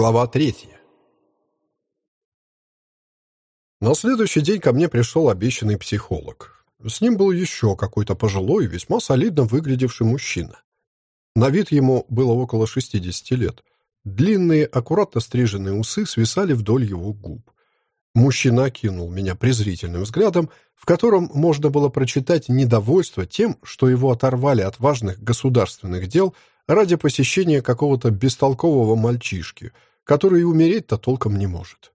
Глава третья. На следующий день ко мне пришел обещанный психолог. С ним был еще какой-то пожилой, весьма солидно выглядевший мужчина. На вид ему было около 60 лет. Длинные, аккуратно стриженные усы свисали вдоль его губ. Мужчина кинул меня презрительным взглядом, в котором можно было прочитать недовольство тем, что его оторвали от важных государственных дел – ради посещения какого-то бестолкового мальчишки, который и умереть-то толком не может.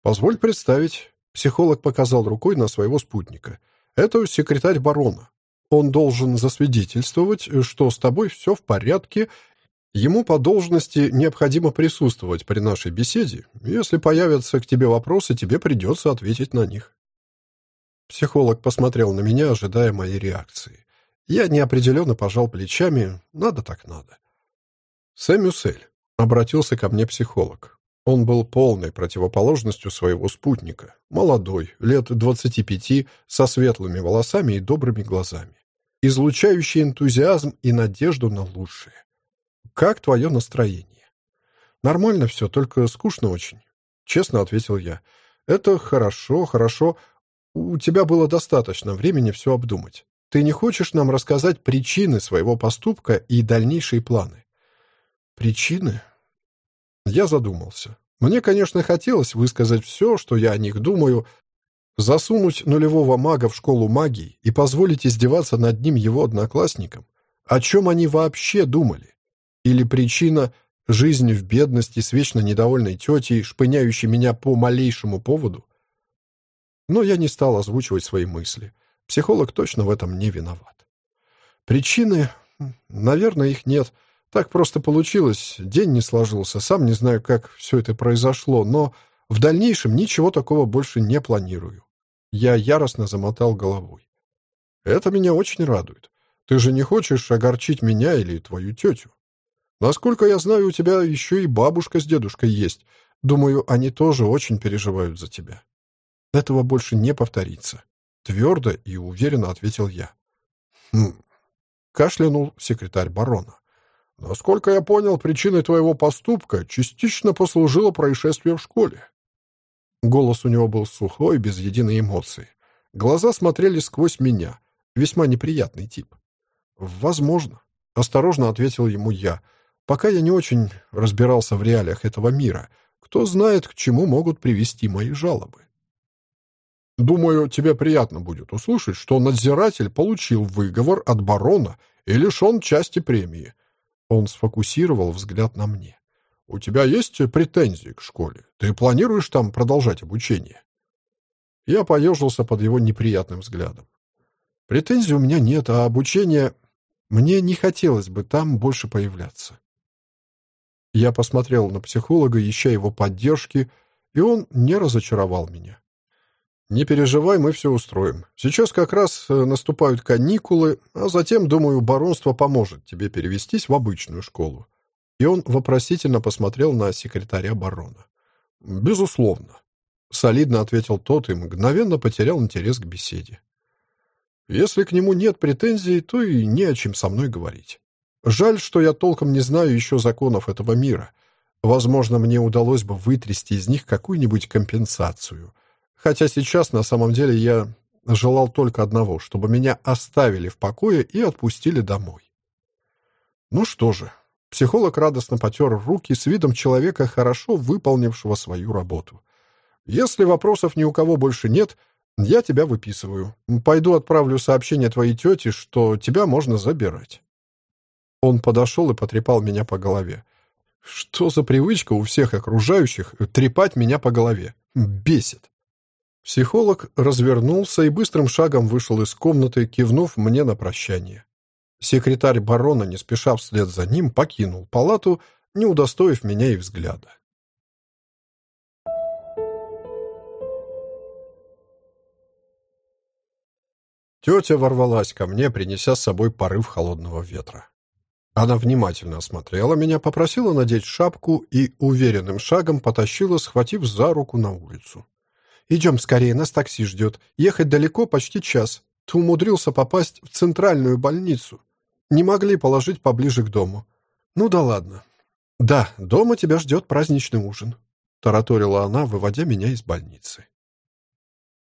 «Позволь представить», — психолог показал рукой на своего спутника. «Это секретарь барона. Он должен засвидетельствовать, что с тобой все в порядке, Ему по должности необходимо присутствовать при нашей беседе. Если появятся к тебе вопросы, тебе придется ответить на них. Психолог посмотрел на меня, ожидая моей реакции. Я неопределенно пожал плечами. Надо так надо. Сэмюсель. Обратился ко мне психолог. Он был полной противоположностью своего спутника. Молодой, лет 25, со светлыми волосами и добрыми глазами. Излучающий энтузиазм и надежду на лучшее. «Как твое настроение?» «Нормально все, только скучно очень», — честно ответил я. «Это хорошо, хорошо. У тебя было достаточно времени все обдумать. Ты не хочешь нам рассказать причины своего поступка и дальнейшие планы? Причины? Я задумался. Мне, конечно, хотелось высказать все, что я о них думаю, засунуть нулевого мага в школу магии и позволить издеваться над ним его одноклассникам. О чем они вообще думали? Или причина — жизнь в бедности с вечно недовольной тетей, шпыняющей меня по малейшему поводу? Но я не стал озвучивать свои мысли. Психолог точно в этом не виноват. Причины? Наверное, их нет. Так просто получилось. День не сложился. Сам не знаю, как все это произошло, но в дальнейшем ничего такого больше не планирую. Я яростно замотал головой. Это меня очень радует. Ты же не хочешь огорчить меня или твою тетю? Насколько я знаю, у тебя еще и бабушка с дедушкой есть. Думаю, они тоже очень переживают за тебя. Этого больше не повторится. Твердо и уверенно ответил я. «Хм...» — кашлянул секретарь барона. «Насколько я понял, причиной твоего поступка частично послужило происшествие в школе». Голос у него был сухой, без единой эмоции. Глаза смотрели сквозь меня. Весьма неприятный тип. «Возможно», — осторожно ответил ему я. «Пока я не очень разбирался в реалиях этого мира. Кто знает, к чему могут привести мои жалобы». Думаю, тебе приятно будет услышать, что надзиратель получил выговор от барона и лишен части премии. Он сфокусировал взгляд на мне. У тебя есть претензии к школе? Ты планируешь там продолжать обучение? Я поежился под его неприятным взглядом. Претензий у меня нет, а обучение... Мне не хотелось бы там больше появляться. Я посмотрел на психолога, ища его поддержки, и он не разочаровал меня. «Не переживай, мы все устроим. Сейчас как раз э, наступают каникулы, а затем, думаю, баронство поможет тебе перевестись в обычную школу». И он вопросительно посмотрел на секретаря барона. «Безусловно», — солидно ответил тот и мгновенно потерял интерес к беседе. «Если к нему нет претензий, то и не о чем со мной говорить. Жаль, что я толком не знаю еще законов этого мира. Возможно, мне удалось бы вытрясти из них какую-нибудь компенсацию» Хотя сейчас на самом деле я желал только одного, чтобы меня оставили в покое и отпустили домой. Ну что же, психолог радостно потер руки с видом человека, хорошо выполнившего свою работу. Если вопросов ни у кого больше нет, я тебя выписываю. Пойду отправлю сообщение твоей тете, что тебя можно забирать. Он подошел и потрепал меня по голове. Что за привычка у всех окружающих трепать меня по голове? Бесит. Психолог развернулся и быстрым шагом вышел из комнаты, кивнув мне на прощание. Секретарь барона, не спеша вслед за ним, покинул палату, не удостоив меня и взгляда. Тетя ворвалась ко мне, принеся с собой порыв холодного ветра. Она внимательно осмотрела меня, попросила надеть шапку и уверенным шагом потащила, схватив за руку на улицу. Идем скорее, нас такси ждет. Ехать далеко, почти час. Ты умудрился попасть в центральную больницу. Не могли положить поближе к дому. Ну да ладно. «Да, дома тебя ждет праздничный ужин», — тараторила она, выводя меня из больницы.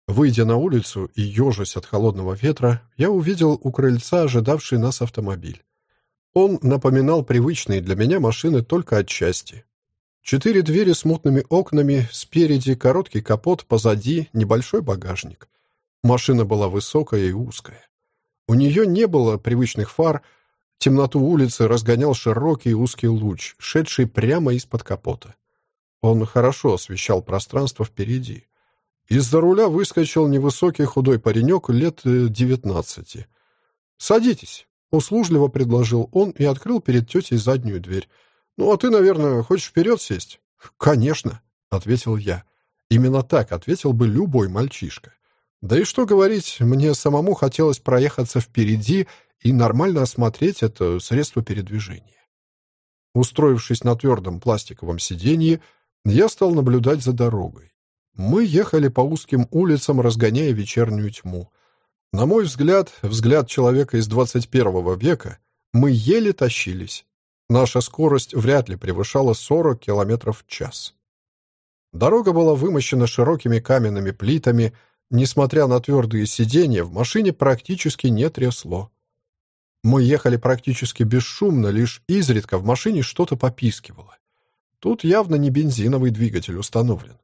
Выйдя на улицу и ежась от холодного ветра, я увидел у крыльца ожидавший нас автомобиль. Он напоминал привычные для меня машины только отчасти. Четыре двери с мутными окнами, спереди короткий капот, позади небольшой багажник. Машина была высокая и узкая. У нее не было привычных фар, темноту улицы разгонял широкий узкий луч, шедший прямо из-под капота. Он хорошо освещал пространство впереди. Из-за руля выскочил невысокий худой паренек лет э, девятнадцати. «Садитесь», — услужливо предложил он и открыл перед тетей заднюю дверь. «Ну, а ты, наверное, хочешь вперед сесть?» «Конечно», — ответил я. Именно так ответил бы любой мальчишка. Да и что говорить, мне самому хотелось проехаться впереди и нормально осмотреть это средство передвижения. Устроившись на твердом пластиковом сиденье, я стал наблюдать за дорогой. Мы ехали по узким улицам, разгоняя вечернюю тьму. На мой взгляд, взгляд человека из 21 века, мы еле тащились. Наша скорость вряд ли превышала 40 км в час. Дорога была вымощена широкими каменными плитами, несмотря на твердые сиденья, в машине практически не трясло. Мы ехали практически бесшумно, лишь изредка в машине что-то попискивало. Тут явно не бензиновый двигатель установлен.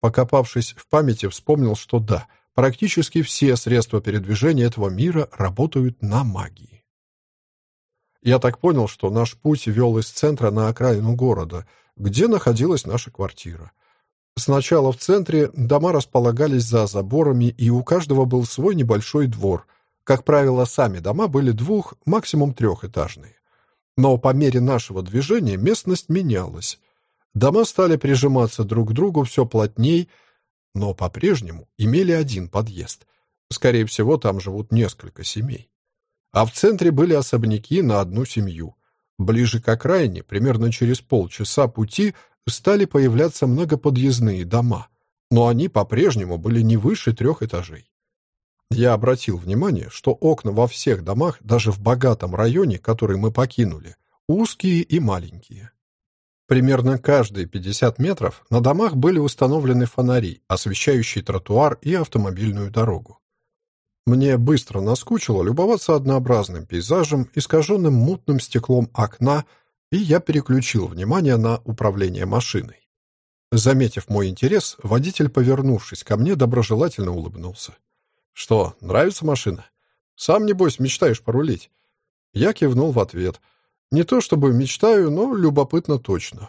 Покопавшись в памяти, вспомнил, что да, практически все средства передвижения этого мира работают на магии. Я так понял, что наш путь вел из центра на окраину города, где находилась наша квартира. Сначала в центре дома располагались за заборами, и у каждого был свой небольшой двор. Как правило, сами дома были двух, максимум трехэтажные. Но по мере нашего движения местность менялась. Дома стали прижиматься друг к другу все плотней, но по-прежнему имели один подъезд. Скорее всего, там живут несколько семей. А в центре были особняки на одну семью. Ближе к окраине, примерно через полчаса пути, стали появляться многоподъездные дома, но они по-прежнему были не выше трех этажей. Я обратил внимание, что окна во всех домах, даже в богатом районе, который мы покинули, узкие и маленькие. Примерно каждые 50 метров на домах были установлены фонари, освещающие тротуар и автомобильную дорогу. Мне быстро наскучило любоваться однообразным пейзажем, искаженным мутным стеклом окна, и я переключил внимание на управление машиной. Заметив мой интерес, водитель, повернувшись ко мне, доброжелательно улыбнулся. «Что, нравится машина? Сам, небось, мечтаешь порулить?» Я кивнул в ответ — не то чтобы мечтаю, но любопытно точно.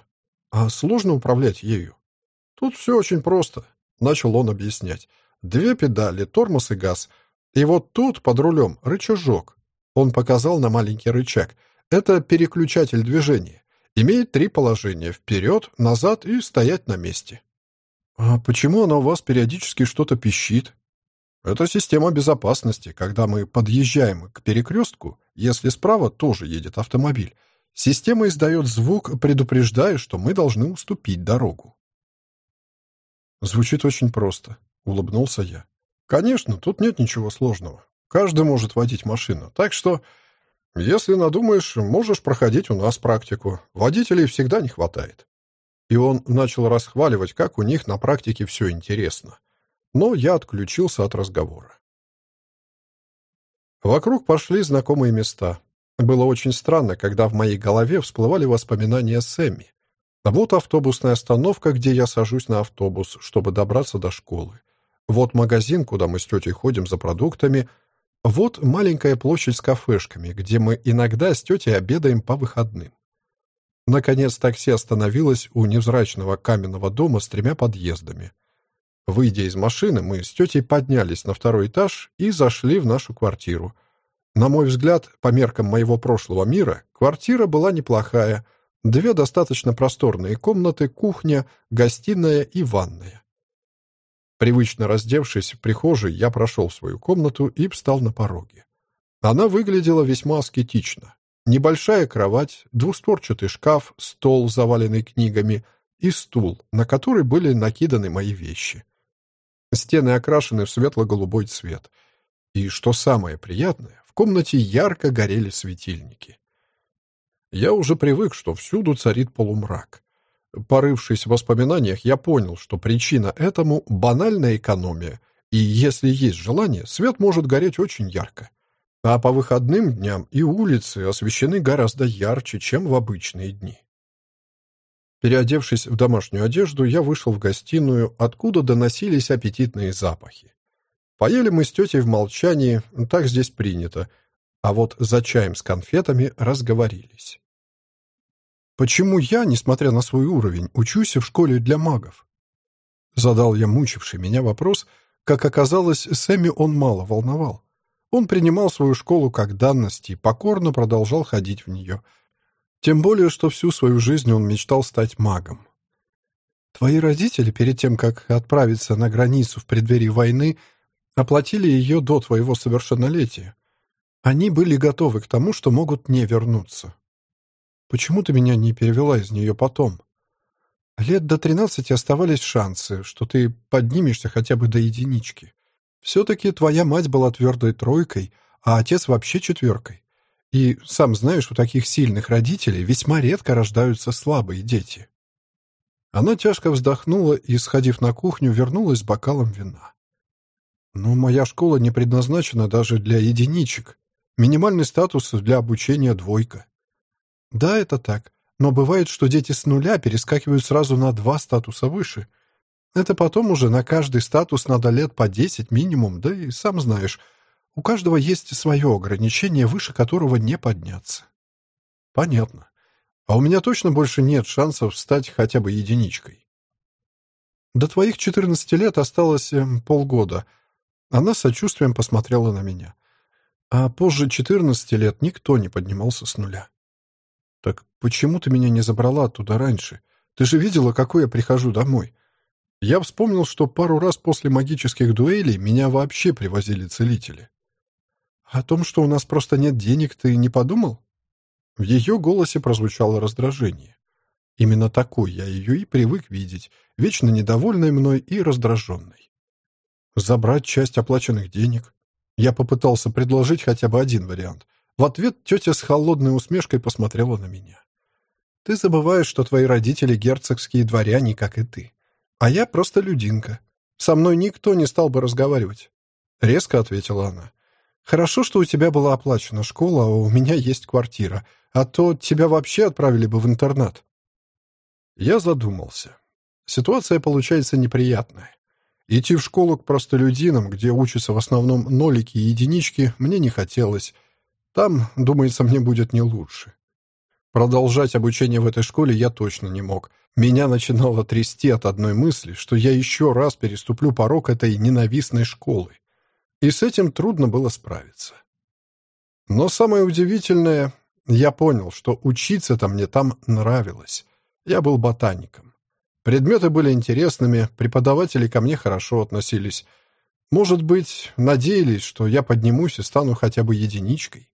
А сложно управлять ею? Тут все очень просто, начал он объяснять. Две педали, тормоз и газ. И вот тут, под рулем, рычажок. Он показал на маленький рычаг. Это переключатель движения. Имеет три положения — вперед, назад и стоять на месте. «А почему она у вас периодически что-то пищит?» Это система безопасности. Когда мы подъезжаем к перекрестку, если справа тоже едет автомобиль, система издает звук, предупреждая, что мы должны уступить дорогу. Звучит очень просто, улыбнулся я. Конечно, тут нет ничего сложного. Каждый может водить машину. Так что, если надумаешь, можешь проходить у нас практику. Водителей всегда не хватает. И он начал расхваливать, как у них на практике все интересно но я отключился от разговора. Вокруг пошли знакомые места. Было очень странно, когда в моей голове всплывали воспоминания Сэмми. Вот автобусная остановка, где я сажусь на автобус, чтобы добраться до школы. Вот магазин, куда мы с тетей ходим за продуктами. Вот маленькая площадь с кафешками, где мы иногда с тетей обедаем по выходным. Наконец такси остановилось у невзрачного каменного дома с тремя подъездами. Выйдя из машины, мы с тетей поднялись на второй этаж и зашли в нашу квартиру. На мой взгляд, по меркам моего прошлого мира, квартира была неплохая. Две достаточно просторные комнаты, кухня, гостиная и ванная. Привычно раздевшись в прихожей, я прошел в свою комнату и встал на пороге. Она выглядела весьма аскетично. Небольшая кровать, двустворчатый шкаф, стол, заваленный книгами, и стул, на который были накиданы мои вещи. Стены окрашены в светло-голубой цвет. И, что самое приятное, в комнате ярко горели светильники. Я уже привык, что всюду царит полумрак. Порывшись в воспоминаниях, я понял, что причина этому — банальная экономия, и если есть желание, свет может гореть очень ярко. А по выходным дням и улицы освещены гораздо ярче, чем в обычные дни. Переодевшись в домашнюю одежду, я вышел в гостиную, откуда доносились аппетитные запахи. Поели мы с тетей в молчании, так здесь принято, а вот за чаем с конфетами разговорились. «Почему я, несмотря на свой уровень, учусь в школе для магов?» Задал я мучивший меня вопрос, как оказалось, Сэмми он мало волновал. Он принимал свою школу как данность и покорно продолжал ходить в нее. Тем более, что всю свою жизнь он мечтал стать магом. Твои родители, перед тем, как отправиться на границу в преддверии войны, оплатили ее до твоего совершеннолетия. Они были готовы к тому, что могут не вернуться. Почему ты меня не перевела из нее потом? Лет до тринадцати оставались шансы, что ты поднимешься хотя бы до единички. Все-таки твоя мать была твердой тройкой, а отец вообще четверкой. И, сам знаешь, у таких сильных родителей весьма редко рождаются слабые дети. Она тяжко вздохнула и, сходив на кухню, вернулась с бокалом вина. «Но моя школа не предназначена даже для единичек. Минимальный статус для обучения двойка. Да, это так. Но бывает, что дети с нуля перескакивают сразу на два статуса выше. Это потом уже на каждый статус надо лет по десять минимум, да и сам знаешь, у каждого есть свое ограничение, выше которого не подняться. Понятно. А у меня точно больше нет шансов стать хотя бы единичкой. До твоих четырнадцати лет осталось эм, полгода. Она с сочувствием посмотрела на меня. А позже 14 лет никто не поднимался с нуля. Так почему ты меня не забрала оттуда раньше? Ты же видела, какой я прихожу домой. Я вспомнил, что пару раз после магических дуэлей меня вообще привозили целители. О том, что у нас просто нет денег, ты не подумал? В ее голосе прозвучало раздражение. Именно такой я ее и привык видеть, вечно недовольной мной и раздраженной. Забрать часть оплаченных денег, я попытался предложить хотя бы один вариант. В ответ тетя с холодной усмешкой посмотрела на меня. «Ты забываешь, что твои родители герцогские дворяне, как и ты. А я просто людинка. Со мной никто не стал бы разговаривать». Резко ответила она. «Хорошо, что у тебя была оплачена школа, а у меня есть квартира. А то тебя вообще отправили бы в интернат». Я задумался. Ситуация получается неприятная. Идти в школу к простолюдинам, где учатся в основном нолики и единички, мне не хотелось. Там, думается, мне будет не лучше. Продолжать обучение в этой школе я точно не мог. Меня начинало трясти от одной мысли, что я еще раз переступлю порог этой ненавистной школы. И с этим трудно было справиться. Но самое удивительное, я понял, что учиться-то мне там нравилось. Я был ботаником. Предметы были интересными, преподаватели ко мне хорошо относились. Может быть, надеялись, что я поднимусь и стану хотя бы единичкой.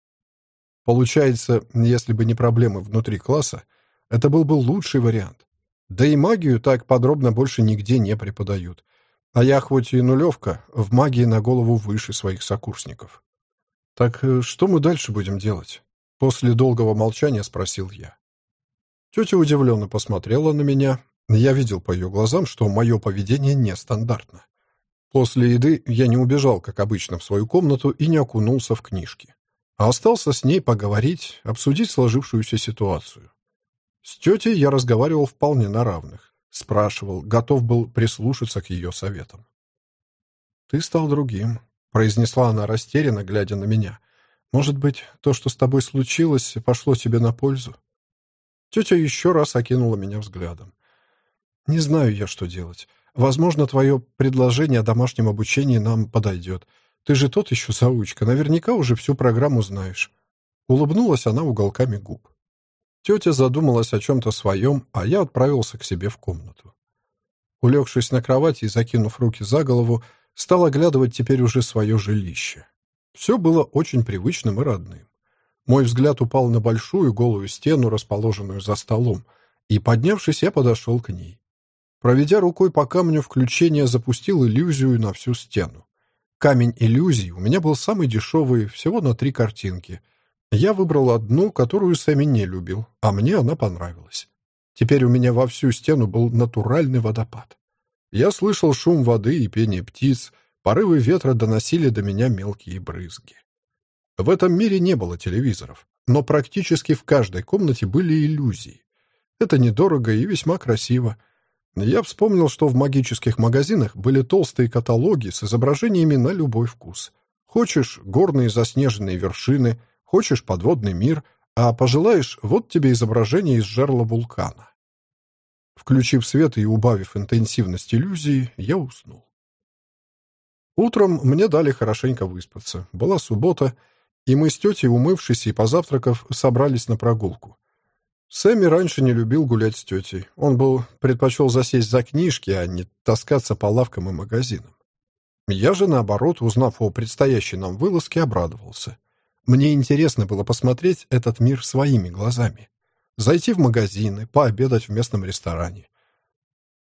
Получается, если бы не проблемы внутри класса, это был бы лучший вариант. Да и магию так подробно больше нигде не преподают. А я, хоть и нулевка, в магии на голову выше своих сокурсников. «Так э, что мы дальше будем делать?» После долгого молчания спросил я. Тетя удивленно посмотрела на меня, я видел по ее глазам, что мое поведение нестандартно. После еды я не убежал, как обычно, в свою комнату и не окунулся в книжки, а остался с ней поговорить, обсудить сложившуюся ситуацию. С тетей я разговаривал вполне на равных, спрашивал, готов был прислушаться к ее советам. «Ты стал другим», — произнесла она растерянно, глядя на меня. «Может быть, то, что с тобой случилось, пошло тебе на пользу?» Тетя еще раз окинула меня взглядом. Не знаю я, что делать. Возможно, твое предложение о домашнем обучении нам подойдет. Ты же тот еще заучка, наверняка уже всю программу знаешь. Улыбнулась она уголками губ. Тетя задумалась о чем-то своем, а я отправился к себе в комнату. Улегшись на кровати и закинув руки за голову, стал оглядывать теперь уже свое жилище. Все было очень привычным и родным. Мой взгляд упал на большую голую стену, расположенную за столом, и, поднявшись, я подошел к ней. Проведя рукой по камню, включение запустил иллюзию на всю стену. Камень иллюзий у меня был самый дешевый, всего на три картинки. Я выбрал одну, которую Сэмми не любил, а мне она понравилась. Теперь у меня во всю стену был натуральный водопад. Я слышал шум воды и пение птиц, порывы ветра доносили до меня мелкие брызги. В этом мире не было телевизоров, но практически в каждой комнате были иллюзии. Это недорого и весьма красиво. Я вспомнил, что в магических магазинах были толстые каталоги с изображениями на любой вкус. Хочешь горные заснеженные вершины, хочешь подводный мир, а пожелаешь, вот тебе изображение из жерла вулкана. Включив свет и убавив интенсивность иллюзии, я уснул. Утром мне дали хорошенько выспаться. Была суббота, и мы с тетей, умывшись и позавтракав, собрались на прогулку. Сэмми раньше не любил гулять с тетей. Он был предпочел засесть за книжки, а не таскаться по лавкам и магазинам. Я же, наоборот, узнав о предстоящей нам вылазке, обрадовался. Мне интересно было посмотреть этот мир своими глазами. Зайти в магазины, пообедать в местном ресторане.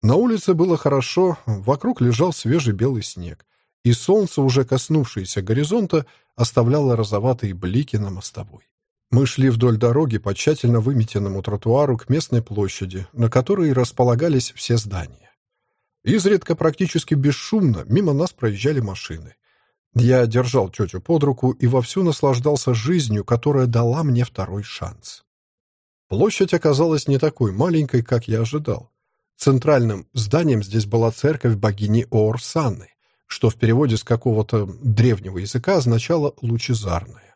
На улице было хорошо, вокруг лежал свежий белый снег, и солнце, уже коснувшееся горизонта, оставляло розоватые блики на мостовой. Мы шли вдоль дороги по тщательно выметенному тротуару к местной площади, на которой располагались все здания. Изредка, практически бесшумно, мимо нас проезжали машины. Я держал тетю под руку и вовсю наслаждался жизнью, которая дала мне второй шанс. Площадь оказалась не такой маленькой, как я ожидал. Центральным зданием здесь была церковь богини Оорсаны, что в переводе с какого-то древнего языка означало «лучезарная».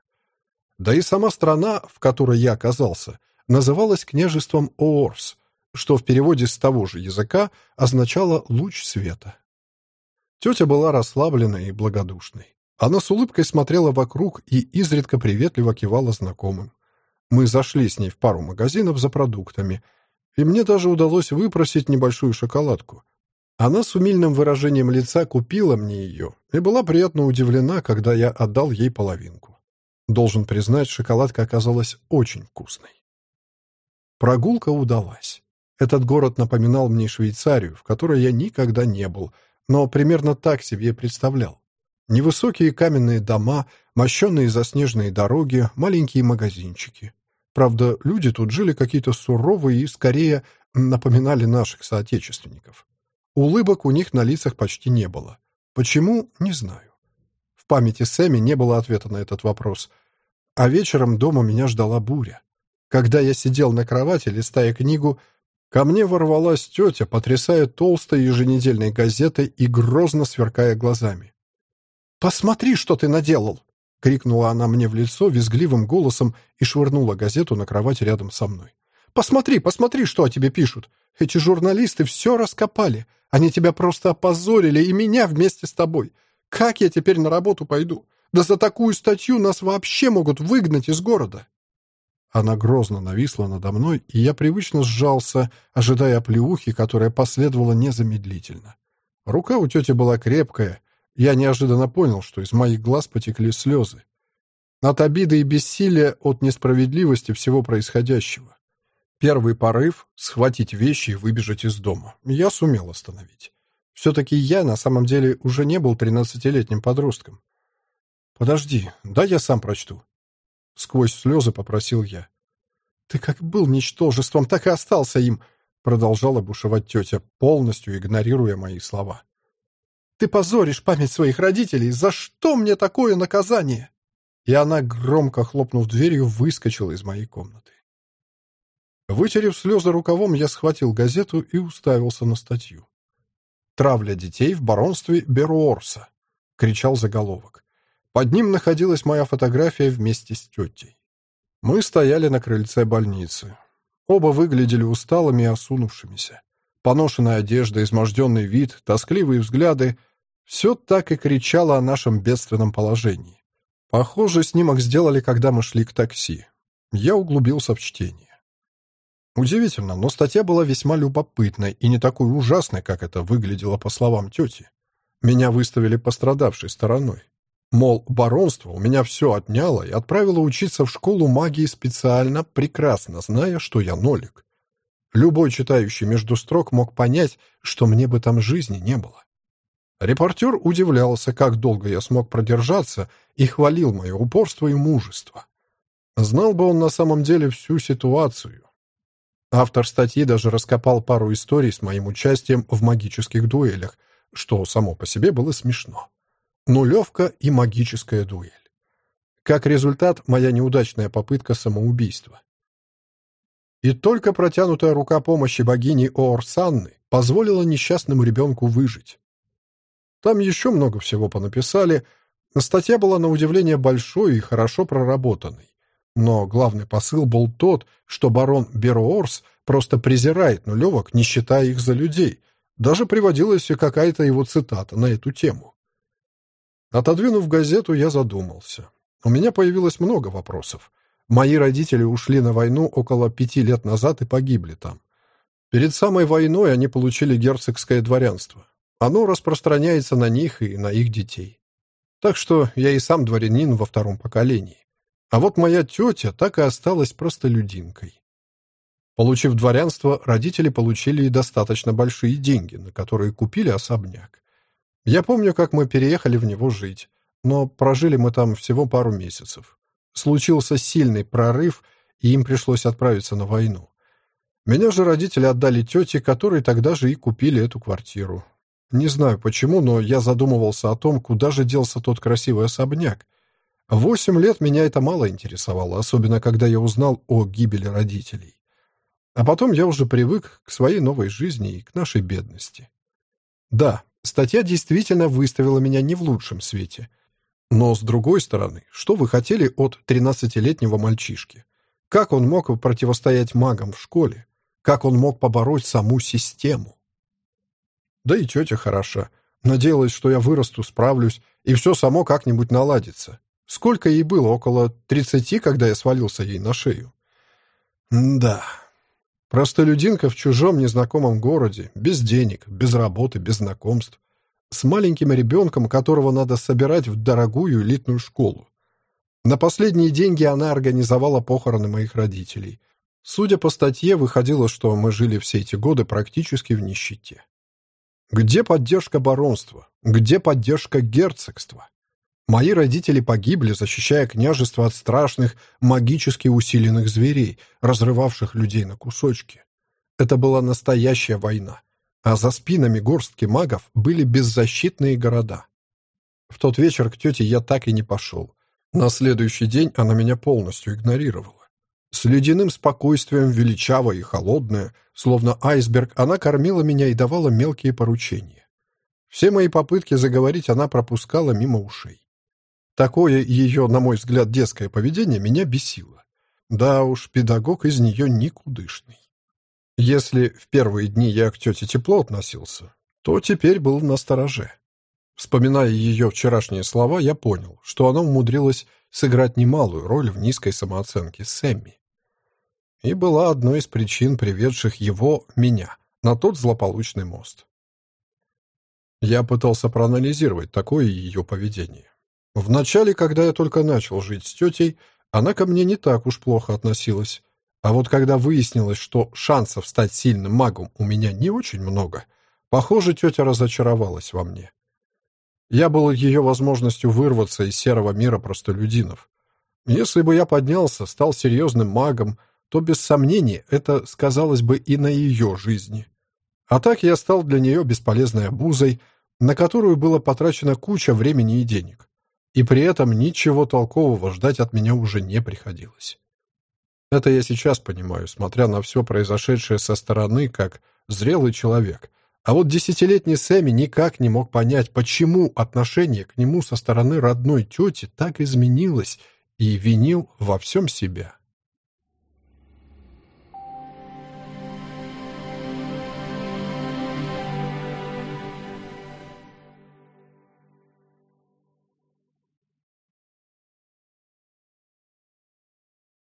Да и сама страна, в которой я оказался, называлась княжеством Оорс, что в переводе с того же языка означало «луч света». Тетя была расслабленной и благодушной. Она с улыбкой смотрела вокруг и изредка приветливо кивала знакомым. Мы зашли с ней в пару магазинов за продуктами, и мне даже удалось выпросить небольшую шоколадку — она с умильным выражением лица купила мне ее и была приятно удивлена, когда я отдал ей половинку. Должен признать, шоколадка оказалась очень вкусной. Прогулка удалась. Этот город напоминал мне Швейцарию, в которой я никогда не был, но примерно так себе представлял. Невысокие каменные дома, мощенные заснеженные дороги, маленькие магазинчики. Правда, люди тут жили какие-то суровые и, скорее, напоминали наших соотечественников. Улыбок у них на лицах почти не было. Почему, не знаю. В памяти Сэмми не было ответа на этот вопрос. А вечером дома меня ждала буря. Когда я сидел на кровати, листая книгу, ко мне ворвалась тетя, потрясая толстой еженедельной газетой и грозно сверкая глазами. «Посмотри, что ты наделал!» — крикнула она мне в лицо визгливым голосом и швырнула газету на кровать рядом со мной. «Посмотри, посмотри, что о тебе пишут! Эти журналисты все раскопали. Они тебя просто опозорили, и меня вместе с тобой. Как я теперь на работу пойду? Да за такую статью нас вообще могут выгнать из города. Она грозно нависла надо мной, и я привычно сжался, ожидая оплеухи, которая последовала незамедлительно. Рука у тети была крепкая. Я неожиданно понял, что из моих глаз потекли слезы. От обиды и бессилия, от несправедливости всего происходящего. Первый порыв — схватить вещи и выбежать из дома. Я сумел остановить. Все-таки я на самом деле уже не был тринадцатилетним подростком. «Подожди, дай я сам прочту». Сквозь слезы попросил я. «Ты как был ничтожеством, так и остался им», продолжала бушевать тетя, полностью игнорируя мои слова. «Ты позоришь память своих родителей. За что мне такое наказание?» И она, громко хлопнув дверью, выскочила из моей комнаты. Вытерев слезы рукавом, я схватил газету и уставился на статью. «Травля детей в баронстве Беруорса», — кричал заголовок. Под ним находилась моя фотография вместе с тетей. Мы стояли на крыльце больницы. Оба выглядели усталыми и осунувшимися. Поношенная одежда, изможденный вид, тоскливые взгляды — все так и кричало о нашем бедственном положении. Похоже, снимок сделали, когда мы шли к такси. Я углубился в чтение. Удивительно, но статья была весьма любопытной и не такой ужасной, как это выглядело по словам тети. Меня выставили пострадавшей стороной. Мол, баронство у меня все отняло и отправило учиться в школу магии специально, прекрасно зная, что я нолик. Любой читающий между строк мог понять, что мне бы там жизни не было. Репортер удивлялся, как долго я смог продержаться, и хвалил мое упорство и мужество. Знал бы он на самом деле всю ситуацию. Автор статьи даже раскопал пару историй с моим участием в магических дуэлях, что само по себе было смешно. Нулевка и магическая дуэль. Как результат, моя неудачная попытка самоубийства. И только протянутая рука помощи богини Оорсанны позволила несчастному ребенку выжить. Там еще много всего понаписали. Статья была на удивление большой и хорошо проработанной. Но главный посыл был тот, что барон Бероорс просто презирает нулевок, не считая их за людей. Даже приводилась какая-то его цитата на эту тему. Отодвинув газету, я задумался. У меня появилось много вопросов. Мои родители ушли на войну около пяти лет назад и погибли там. Перед самой войной они получили герцогское дворянство. Оно распространяется на них и на их детей. Так что я и сам дворянин во втором поколении. А вот моя тетя так и осталась простолюдинкой. Получив дворянство, родители получили достаточно большие деньги, на которые купили особняк. Я помню, как мы переехали в него жить, но прожили мы там всего пару месяцев. Случился сильный прорыв, и им пришлось отправиться на войну. Меня же родители отдали тете, которые тогда же и купили эту квартиру. Не знаю почему, но я задумывался о том, куда же делся тот красивый особняк, Восемь лет меня это мало интересовало, особенно когда я узнал о гибели родителей. А потом я уже привык к своей новой жизни и к нашей бедности. Да, статья действительно выставила меня не в лучшем свете. Но, с другой стороны, что вы хотели от 13-летнего мальчишки? Как он мог противостоять магам в школе? Как он мог побороть саму систему? Да и тетя хороша. Надеялась, что я вырасту, справлюсь, и все само как-нибудь наладится. Сколько ей было? Около тридцати, когда я свалился ей на шею. Да. Простолюдинка в чужом незнакомом городе, без денег, без работы, без знакомств, с маленьким ребенком, которого надо собирать в дорогую элитную школу. На последние деньги она организовала похороны моих родителей. Судя по статье, выходило, что мы жили все эти годы практически в нищете. Где поддержка баронства? Где поддержка герцогства? Мои родители погибли, защищая княжество от страшных, магически усиленных зверей, разрывавших людей на кусочки. Это была настоящая война, а за спинами горстки магов были беззащитные города. В тот вечер к тете я так и не пошел. На следующий день она меня полностью игнорировала. С ледяным спокойствием, величавая и холодная, словно айсберг, она кормила меня и давала мелкие поручения. Все мои попытки заговорить она пропускала мимо ушей. Такое ее, на мой взгляд, детское поведение меня бесило. Да уж, педагог из нее никудышный. Если в первые дни я к тете тепло относился, то теперь был на стороже. Вспоминая ее вчерашние слова, я понял, что она умудрилась сыграть немалую роль в низкой самооценке Сэмми. И была одной из причин, приведших его, меня, на тот злополучный мост. Я пытался проанализировать такое ее поведение. Вначале, когда я только начал жить с тетей, она ко мне не так уж плохо относилась. А вот когда выяснилось, что шансов стать сильным магом у меня не очень много, похоже, тетя разочаровалась во мне. Я был ее возможностью вырваться из серого мира простолюдинов. Если бы я поднялся, стал серьезным магом, то, без сомнения, это сказалось бы и на ее жизни. А так я стал для нее бесполезной обузой, на которую было потрачено куча времени и денег и при этом ничего толкового ждать от меня уже не приходилось. Это я сейчас понимаю, смотря на все произошедшее со стороны, как зрелый человек. А вот десятилетний Сэмми никак не мог понять, почему отношение к нему со стороны родной тети так изменилось и винил во всем себя.